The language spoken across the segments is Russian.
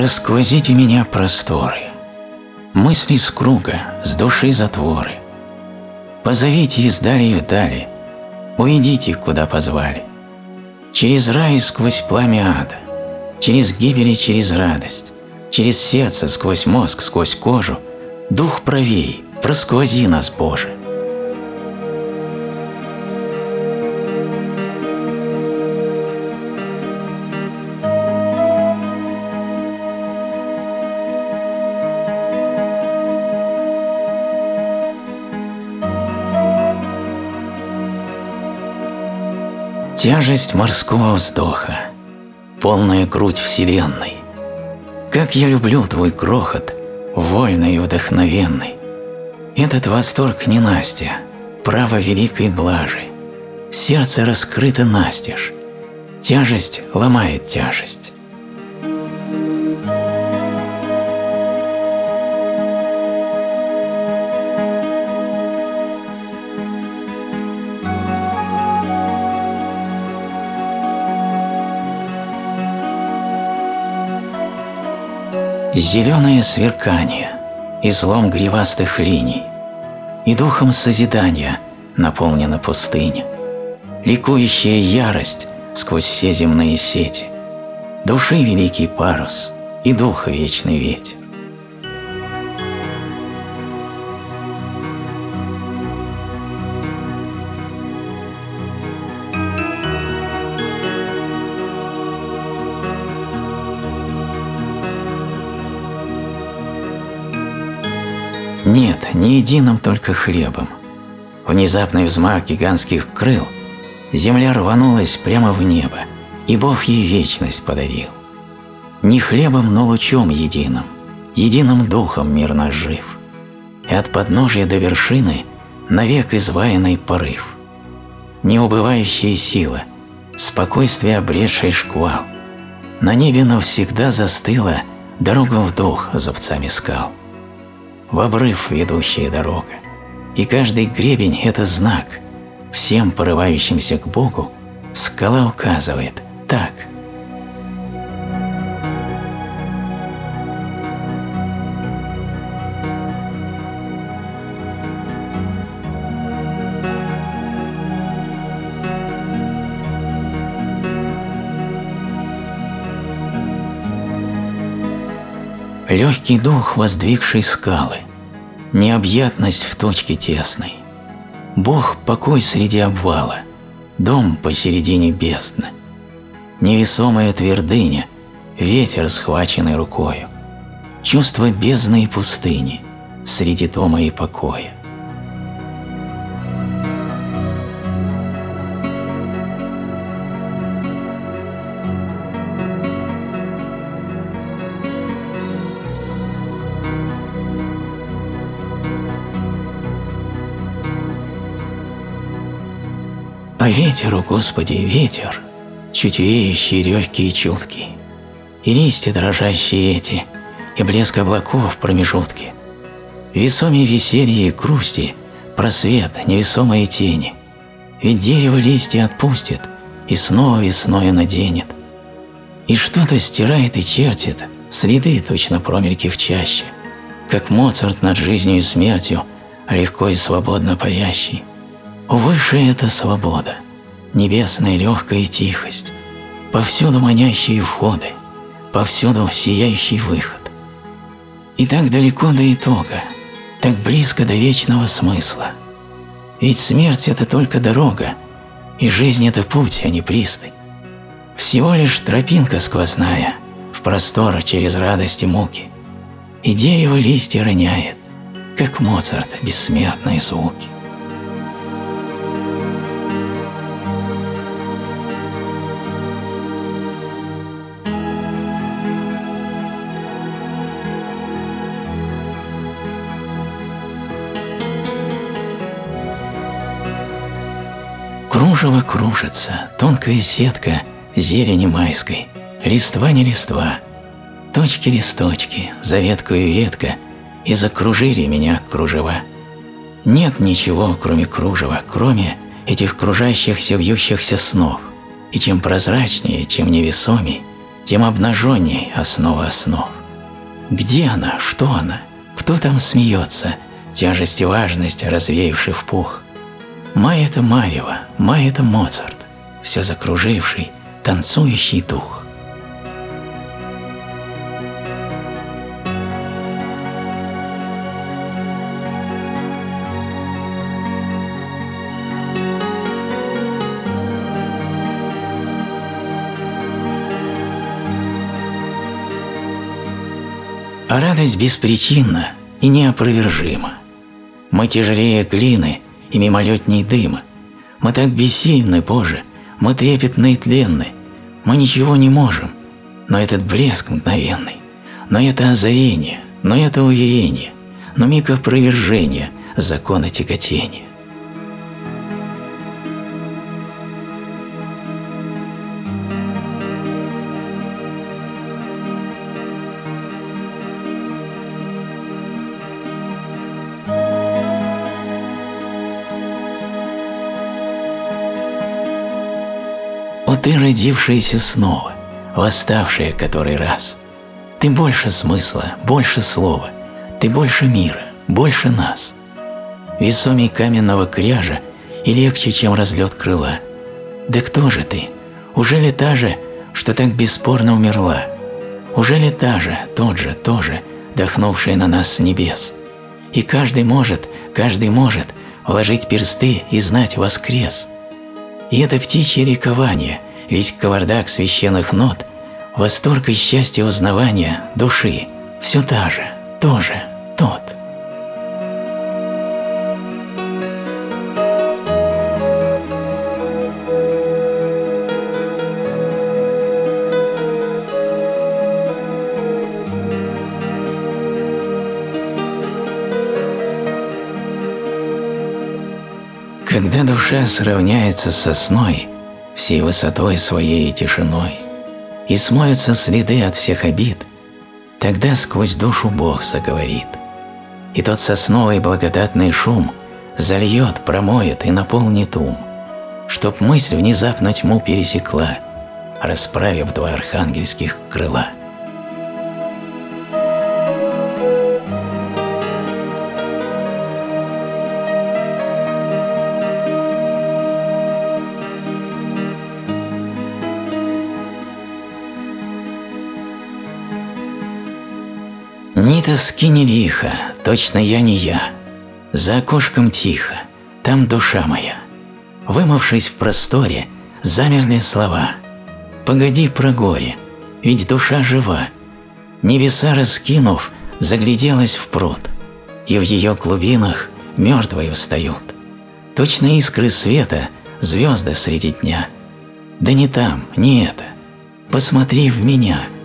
Просквозите меня просторы, Мысли с круга, с души затворы. Позовите издали и вдали, Уйдите, куда позвали. Через рай сквозь пламя ада, Через гибель и через радость, Через сердце, сквозь мозг, сквозь кожу, Дух правей, просквози нас, Боже. Тяжесть морского вздоха, полная грудь вселенной. Как я люблю твой крохот, вольный и вдохновенный. Этот восторг не Настя, право великой блажи. Сердце раскрыто настежь, тяжесть ломает тяжесть. Зеленое сверкание, излом гривастых линий, И духом созидания наполнена пустыня, Ликующая ярость сквозь все земные сети, Души великий парус и духа вечный ветер. Не единым только хлебом. Внезапный взмах гигантских крыл, земля рванулась прямо в небо, и Бог ей вечность подарил. Не хлебом, но лучом единым, единым духом мир наш жив. И от подножия до вершины навек изваянный порыв. Неубывающая сила, спокойствие обретший шквал. На небе навсегда застыла дорога в дух зубцами скал в обрыв ведущая дорога. И каждый гребень – это знак. Всем порывающимся к Богу скала указывает «так». Легкий дух, воздвигший скалы, Необъятность в точке тесной. Бог – покой среди обвала, Дом посередине бездны. Невесомая твердыня, Ветер, схваченный рукою, Чувство бездны и пустыни Среди дома и покоя. А ветер, о Господи, ветер, чуть веющий, легкий и чуткий, и листья дрожащие эти, и блеск облаков в промежутке, весомее веселье и грусти, просвет, невесомые тени, ведь дерево листья отпустит и снова весной наденет, и что-то стирает и чертит следы точно промельки в чаще, как Моцарт над жизнью и смертью, легко и свободно парящий, Выше это свобода, небесная легкая тихость, повсюду манящие входы, повсюду сияющий выход. И так далеко до итога, так близко до вечного смысла. Ведь смерть – это только дорога, и жизнь – это путь, а не пристань. Всего лишь тропинка сквозная в простор через радость и муки, и дерево листья роняет, как Моцарт бессмертные звуки. Кружево кружится, тонкая сетка зелени майской, листва не листва, точки-листочки, за веткою ветка, и закружили меня кружева. Нет ничего, кроме кружева, кроме этих кружащихся, вьющихся снов, и чем прозрачнее, чем невесомей, тем обнаженней основа основ. Где она, что она, кто там смеется, тяжесть и важность развеявший в пух? Май – это Марева, Май – это Моцарт, все закруживший, танцующий дух. А радость беспричинна и неопровержима. Мы тяжелее глины и мимолетней дыма. Мы так бессильны, Боже, мы трепетны и тленны. Мы ничего не можем, но этот блеск мгновенный, но это озарение, но это уверение, но миг опровержения закона тяготения. Ты, родившаяся снова, восставшая который раз. Ты больше смысла, больше слова, ты больше мира, больше нас. Весомей каменного кряжа и легче, чем разлет крыла. Да кто же ты? Уже ли та же, что так бесспорно умерла? Уже ли та же, тот же, тоже, дохнувшая на нас с небес? И каждый может, каждый может вложить персты и знать воскрес. И это птичье ликование – весь кавардак священных нот, восторг и счастье узнавания души, все та же, тоже, тот. Когда душа сравняется с сосной – всей высотой своей и тишиной, и смоются следы от всех обид, тогда сквозь душу Бог заговорит. И тот сосновый благодатный шум зальет, промоет и наполнит ум, чтоб мысль внезапно тьму пересекла, расправив два архангельских крыла. Тоски, лихо, точно я не я. За окошком тихо, там душа моя. Вымывшись в просторе, замерли слова. Погоди про горе, ведь душа жива. Небеса раскинув, загляделась в пруд, и в ее глубинах мертвые встают. Точно искры света, звезды среди дня. Да не там, не это. Посмотри в меня —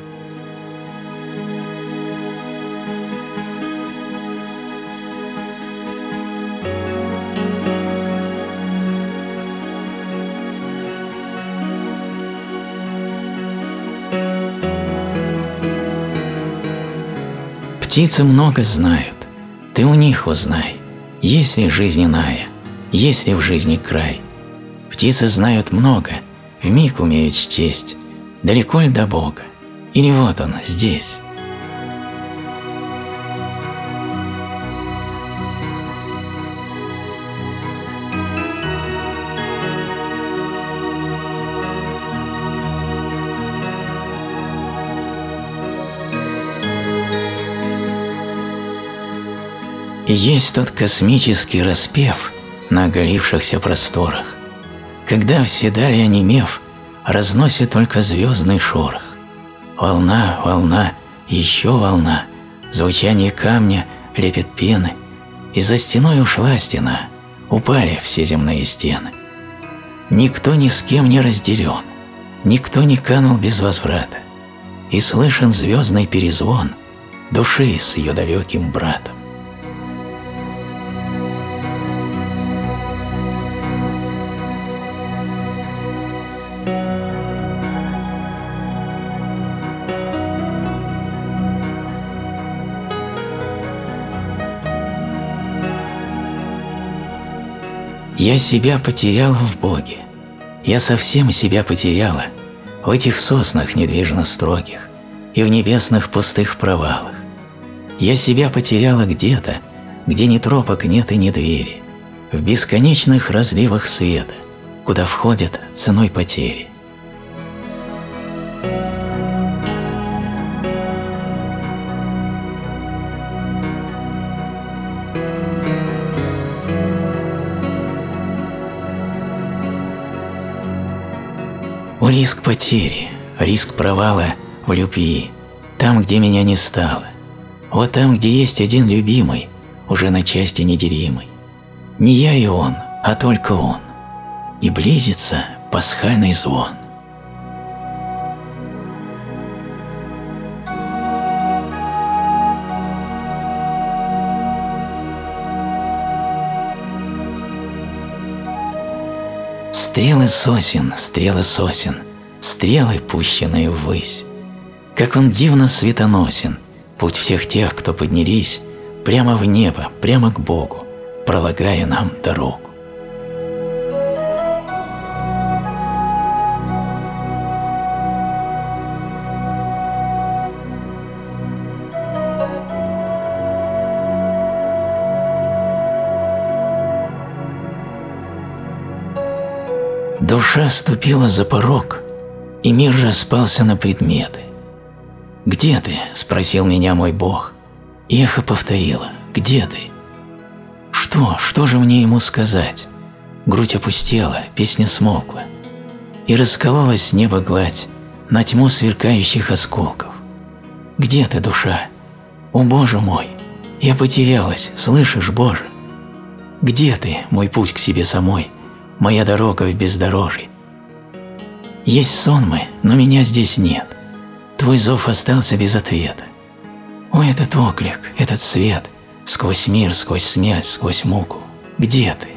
Птицы много знают, ты у них узнай, есть ли жизнь иная, есть ли в жизни край. Птицы знают много, в миг умеют счесть, далеко ли до Бога, или вот он, здесь. Есть тот космический распев на оголившихся просторах, когда все дали онемев, разносит только звездный шорох. Волна, волна, еще волна, звучание камня, лепет пены, и за стеной ушла стена, упали все земные стены. Никто ни с кем не разделен, никто не канул без возврата, и слышен звездный перезвон души с ее далеким братом. Я себя потеряла в Боге. Я совсем себя потеряла в этих соснах недвижно строгих и в небесных пустых провалах. Я себя потеряла где-то, где ни тропок нет и ни двери, в бесконечных разливах света, куда входят ценой потери. Риск потери, риск провала в любви, там, где меня не стало. Вот там, где есть один любимый, уже на части неделимый. Не я и он, а только он. И близится пасхальный звон. Стрелы сосен, стрелы сосен, стрелы, пущенные ввысь. Как он дивно светоносен, путь всех тех, кто поднялись прямо в небо, прямо к Богу, пролагая нам дорогу. Душа ступила за порог, и мир распался на предметы. «Где ты?» – спросил меня мой Бог. И эхо повторило «Где ты?» Что, что же мне ему сказать? Грудь опустела, песня смолкла. И раскололась небо гладь на тьму сверкающих осколков. Где ты, душа? О, Боже мой! Я потерялась, слышишь, Боже? Где ты, мой путь к себе самой, моя дорога в бездорожье? Есть сон мы, но меня здесь нет. Твой зов остался без ответа. О, этот оклик, этот свет, сквозь мир, сквозь смерть, сквозь муку. Где ты?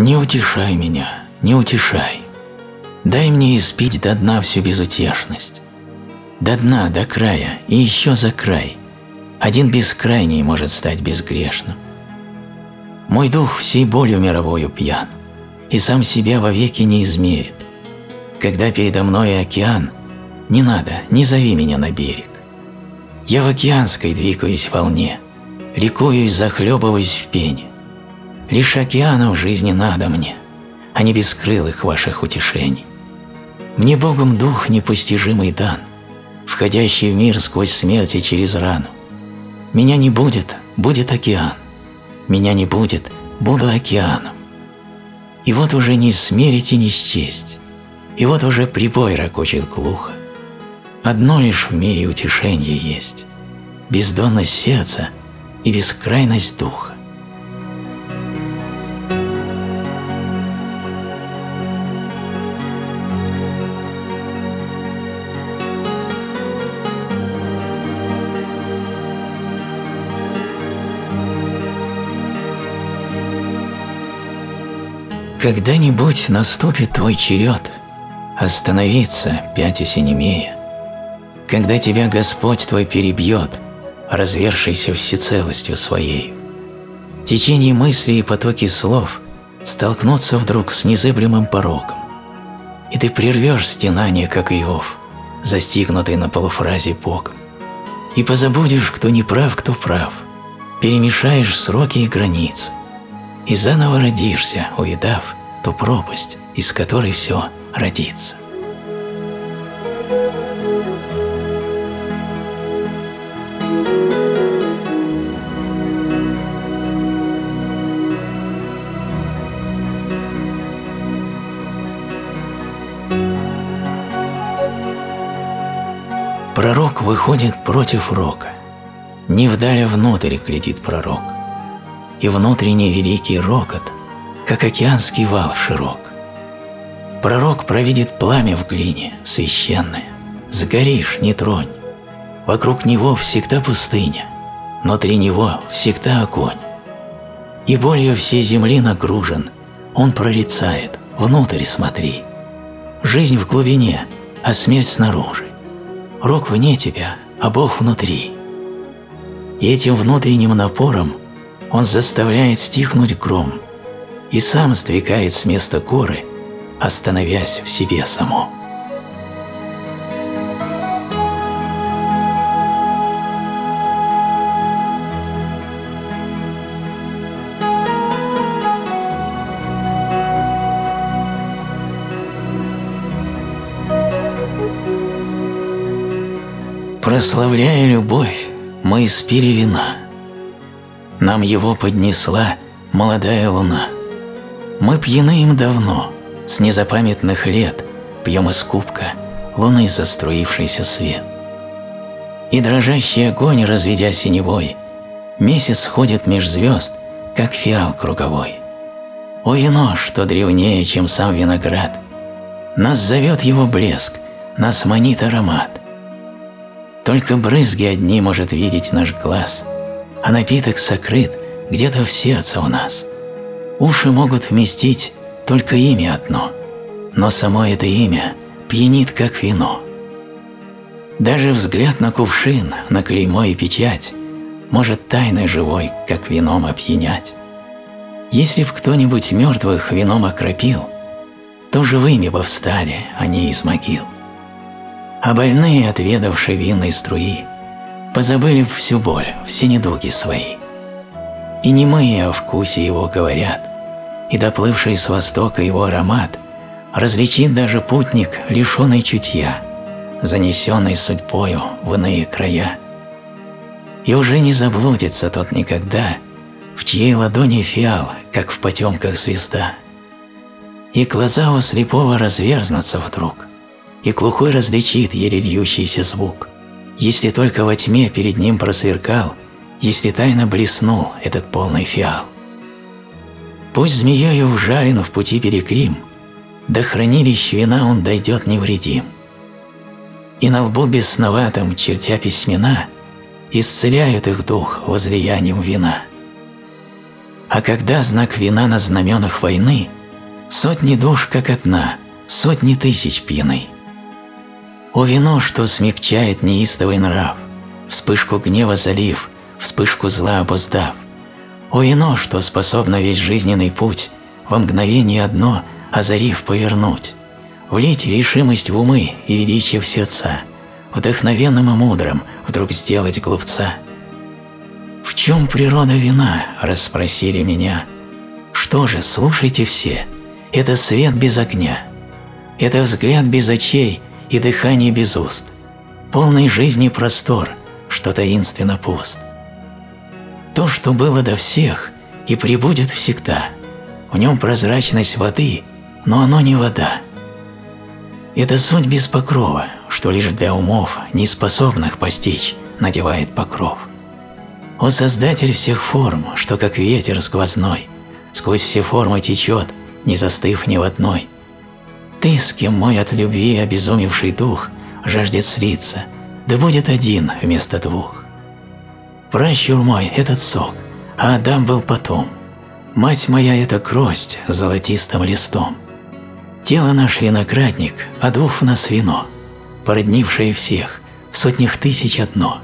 Не утешай меня, не утешай. Дай мне испить до дна всю безутешность. До дна, до края и еще за край. Один бескрайний может стать безгрешным. Мой дух всей болью мировою пьян, и сам себя вовеки не измерит. Когда передо мной океан, не надо, не зови меня на берег. Я в океанской двигаюсь волне, ликуюсь, захлебываюсь в пене. Лишь океана в жизни надо мне, а не бескрылых ваших утешений. Мне Богом дух непостижимый дан, входящий в мир сквозь смерть и через рану. Меня не будет, будет океан. Меня не будет, буду океаном. И вот уже не смерить и не счесть, и вот уже прибой ракочет глухо. Одно лишь в мире утешение есть – бездонность сердца и бескрайность духа. Когда-нибудь наступит твой черед остановиться, пятясь и немея, когда тебя Господь твой перебьет, развершийся всецелостью своей. Течение мыслей и потоки слов столкнутся вдруг с незыблемым порогом, и ты прервешь стенание, как Иов, застигнутый на полуфразе Богом, и позабудешь, кто не прав, кто прав, перемешаешь сроки и границы, и заново родишься, увидав ту пропасть, из которой все родится. Пророк выходит против рока. Не вдали внутрь глядит пророк – и внутренний великий рокот, как океанский вал широк. Пророк провидит пламя в глине, священное. Сгоришь, не тронь. Вокруг него всегда пустыня, внутри него всегда огонь. И болью всей земли нагружен, он прорицает, внутрь смотри. Жизнь в глубине, а смерть снаружи. Рок вне тебя, а Бог внутри. И этим внутренним напором Он заставляет стихнуть гром и сам сдвигает с места горы, остановясь в себе самом. Прославляя любовь, мы испили вина. Нам его поднесла молодая луна. Мы пьяны им давно, с незапамятных лет Пьем из кубка луны заструившийся свет. И дрожащий огонь, разведя синевой, Месяц ходит меж звезд, как фиал круговой. О вино, что древнее, чем сам виноград, Нас зовет его блеск, нас манит аромат. Только брызги одни может видеть наш глаз, а напиток сокрыт где-то в сердце у нас. Уши могут вместить только имя одно, но само это имя пьянит, как вино. Даже взгляд на кувшин, на клеймо и печать может тайной живой, как вином опьянять. Если б кто-нибудь мертвых вином окропил, то живыми бы встали они из могил а больные, отведавшие винной струи, позабыли всю боль, все недуги свои. И немые о вкусе его говорят, и доплывший с востока его аромат различит даже путник, лишенный чутья, занесенный судьбою в иные края. И уже не заблудится тот никогда, в чьей ладони фиал, как в потемках звезда. И глаза у слепого разверзнутся вдруг, и глухой различит еле льющийся звук. Если только во тьме перед ним просверкал, если тайно блеснул этот полный фиал. Пусть змеёю ужален в пути перекрим, до хранилищ вина он дойдет невредим. И на лбу бесноватом, чертя письмена, исцеляют их дух возлиянием вина. А когда знак вина на знаменах войны, сотни душ как одна, сотни тысяч пьяны. О вино, что смягчает неистовый нрав, Вспышку гнева залив, вспышку зла обуздав. О вино, что способно весь жизненный путь Во мгновение одно озарив повернуть, Влить решимость в умы и величие в сердца, Вдохновенным и мудрым вдруг сделать глупца. «В чем природа вина?» – расспросили меня. «Что же, слушайте все, это свет без огня, это взгляд без очей – и дыхание без уст, полный жизни простор, что таинственно пуст. То, что было до всех и прибудет всегда, в нем прозрачность воды, но оно не вода. Это суть без покрова, что лишь для умов, не способных постичь, надевает покров. О Создатель всех форм, что как ветер сквозной, сквозь все формы течет, не застыв ни в одной – ты, с кем мой от любви обезумевший дух жаждет слиться, да будет один вместо двух. Пращур мой – этот сок, а Адам был потом. Мать моя – это крость с золотистым листом. Тело наш виноградник, а двух в нас вино, породнившее всех, сотнях тысяч одно.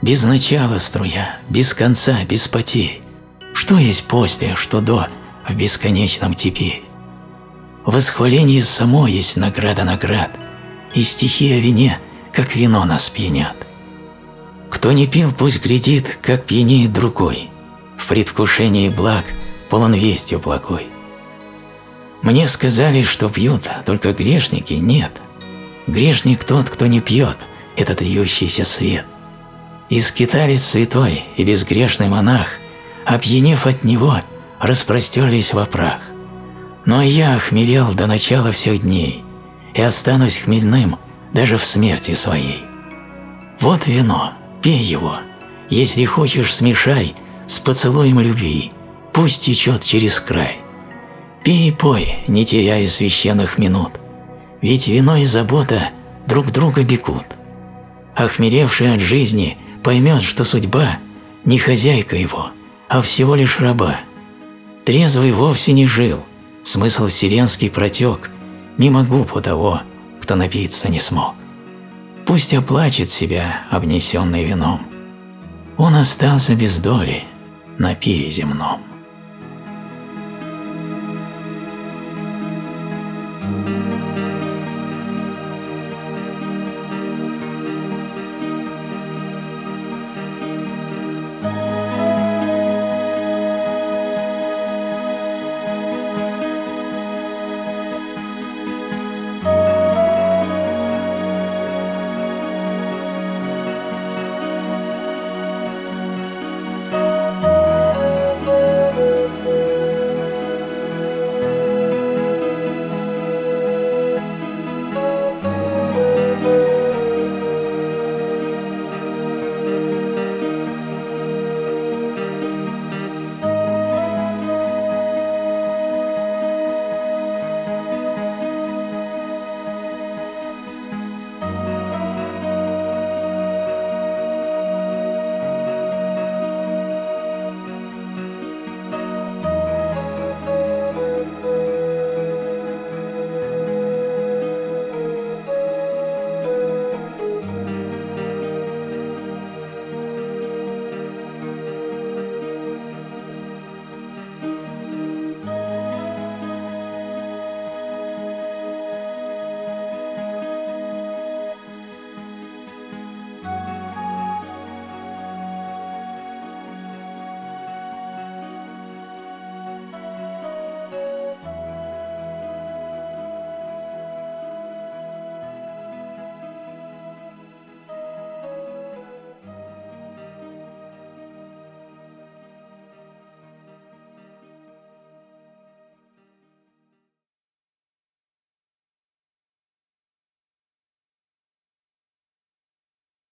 Без начала струя, без конца, без потерь. Что есть после, что до, в бесконечном теперь? Восхваление само есть награда наград, и стихи о вине, как вино нас пьянят. Кто не пил, пусть глядит, как пьянеет другой, в предвкушении благ полон вестью благой. Мне сказали, что пьют только грешники, нет. Грешник тот, кто не пьет этот льющийся свет. И скиталец святой и безгрешный монах, опьянев от него, распростерлись в прах. Но я охмелел до начала всех дней и останусь хмельным даже в смерти своей. Вот вино, пей его, если хочешь смешай с поцелуем любви, пусть течет через край. Пей и пой, не теряя священных минут, ведь вино и забота друг друга бегут. Охмелевший от жизни поймет, что судьба не хозяйка его, а всего лишь раба. Трезвый вовсе не жил – смысл вселенский протек мимо губ у того, кто напиться не смог. Пусть оплачет себя, обнесенный вином. Он остался без доли на пире земном.